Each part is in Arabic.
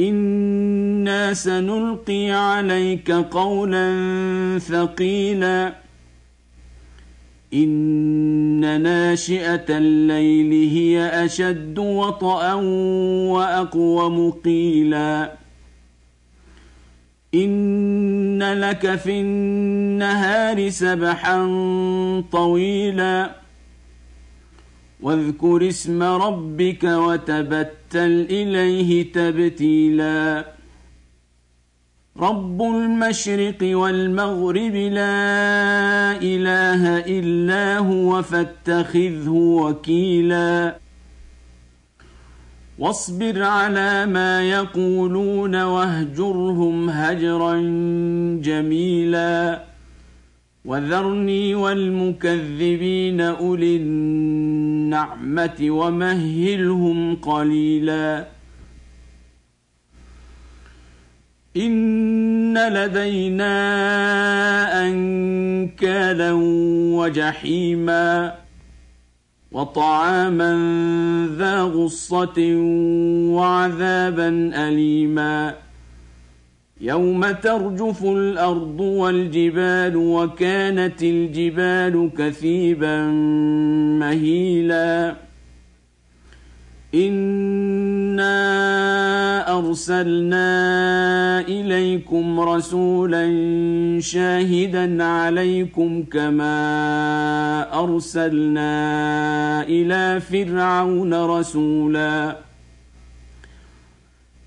أنا سنلقي عليك قولا ثقيلا ان ناشئه الليل هي اشد وطئا واقوم قيلا ان لك في النهار سبحا طويلا واذكر اسم ربك وتبتل إليه تبتيلا. رب المشرق والمغرب لا إله إلا هو فاتخذه وكيلا. واصبر على ما يقولون واهجرهم هجرا جميلا. وذرني والمكذبين أولي النعمة ومهلهم قليلا. إن لدينا أنكالا وجحيما وطعاما ذا غصة وعذابا أليما. يوم ترجف الأرض والجبال وكانت الجبال كثيبا مهيلا. إنا أرسلنا إليكم رسولا شاهدا عليكم كما أرسلنا إلى فرعون رسولا.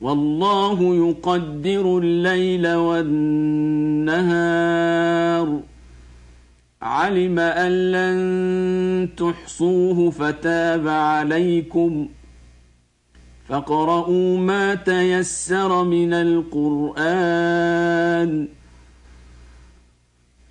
والله يقدر الليل والنهار. علم أن لن تحصوه فتاب عليكم. فاقرؤوا ما تيسر من القرآن.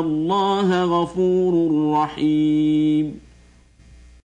الله غفور رحيم